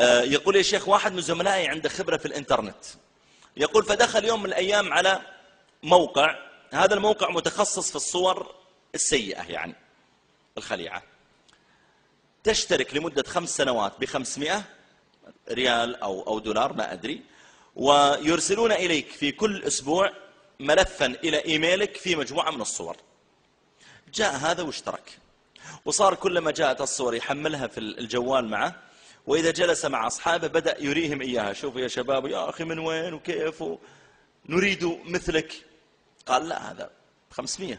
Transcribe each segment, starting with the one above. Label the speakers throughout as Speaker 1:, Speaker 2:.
Speaker 1: آه، يقول يا شيخ واحد من زملائي عنده خبرة في الإنترنت. يقول فدخل يوم من الأيام على موقع هذا الموقع متخصص في الصور السيئة يعني الخليعة. تشترك لمدة خمس سنوات بخمسمائة ريال أو, أو دولار ما أدري ويرسلون إليك في كل أسبوع ملفا إلى إيميلك في مجموعة من الصور. جاء هذا واشترك. وصار كلما جاءت الصور يحملها في الجوال معه. وإذا جلس مع أصحابه بدأ يريهم إياها. شوفوا يا شباب يا أخي من وين وكيف؟ نريد مثلك. قال لا هذا 500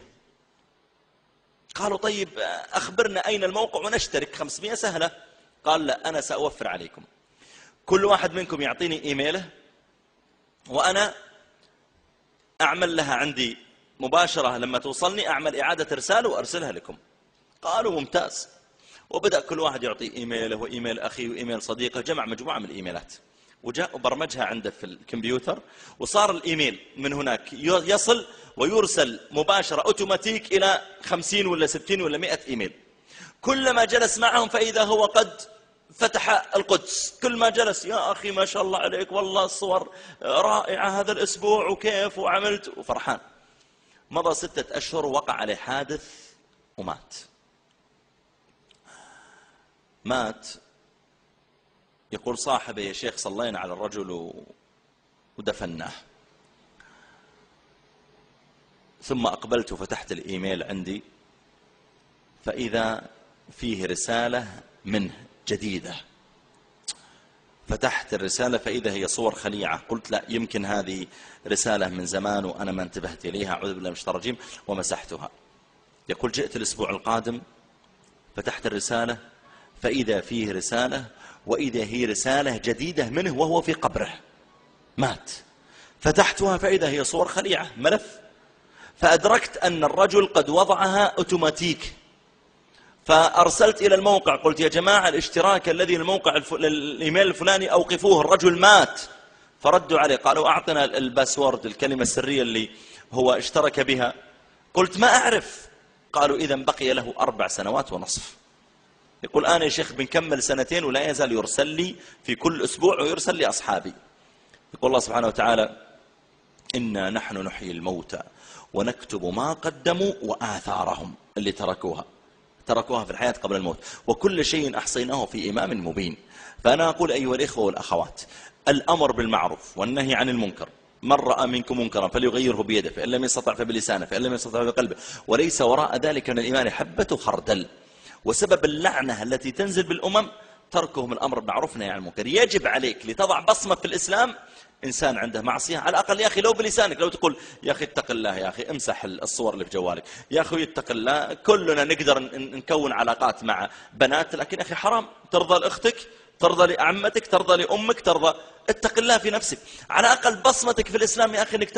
Speaker 1: قالوا طيب أخبرنا أين الموقع ونشترك. 500 سهلة. قال لا أنا سأوفر عليكم. كل واحد منكم يعطيني إيميله وأنا أعمل لها عندي مباشرة. لما توصلني أعمل إعادة إرسال وأرسلها لكم. قالوا ممتاز. وبدأ كل واحد يعطي إيميله وإيميل أخيه وإيميل صديقه جمع مجموعة من الإيميلات. وجاء وبرمجها عنده في الكمبيوتر وصار الإيميل من هناك يصل ويرسل مباشرة أوتوماتيك إلى خمسين ولا ستين ولا مئة إيميل. كلما جلس معهم فإذا هو قد فتح القدس. كل ما جلس يا أخي ما شاء الله عليك والله الصور رائعة هذا الأسبوع وكيف وعملت؟ وفرحان. مضى ستة أشهر وقع عليه حادث ومات. مات. يقول صاحبه يا شيخ صلينا على الرجل ودفناه. ثم أقبلت وفتحت الإيميل عندي. فإذا فيه رسالة منه جديدة. فتحت الرسالة فإذا هي صور خليعة. قلت لا يمكن هذه رسالة من زمان وأنا ما انتبهت إليها. أعوذ بالله من الشيطان الرجيم ومسحتها. يقول جئت الأسبوع القادم. فتحت الرسالة. فإذا فيه رسالة وإذا هي رسالة جديدة منه وهو في قبره. مات. فتحتها فإذا هي صور خليعة ملف. فأدركت أن الرجل قد وضعها أوتوماتيك. فأرسلت إلى الموقع قلت يا جماعة الاشتراك الذي الموقع. الإيميل الفلاني أوقفوه الرجل مات. فردوا عليه قالوا أعطنا الباسورد الكلمة السرية اللي هو اشترك بها. قلت ما أعرف. قالوا إذا بقي له أربع سنوات ونصف. يقول أنا يا شيخ بنكمل سنتين ولا يزال يرسل لي في كل أسبوع ويرسل لي أصحابي. يقول الله سبحانه وتعالى إنا نحن نحيي الموتى ونكتب ما قدموا وآثارهم اللي تركوها. تركوها في الحياة قبل الموت. وكل شيء أحصيناه في إمام مبين. فأنا أقول أيها الإخوة والأخوات الأمر بالمعروف والنهي عن المنكر. من رأى منكم منكرا فليغيره بيده فإن لم يستطع فبلسانه فإن لم يستطع بقلبه وليس وراء ذلك من الإيمان حبة خردل. وسبب اللعنة التي تنزل بالأمم تركهم الأمر بالمعروف والنهي عن المنكر. يجب عليك لتضع بصمة في الإسلام إنسان عنده معصية. على الأقل يا أخي لو بلسانك لو تقول يا أخي اتق الله يا أخي امسح الصور اللي في جوالك. يا أخي اتق الله. كلنا نقدر نكون علاقات مع بنات لكن أخي حرام. ترضى لأختك ترضى لعمتك ترضى لأمك ترضى اتق الله في نفسك. على أقل بصمتك في الإسلام يا أخي إنك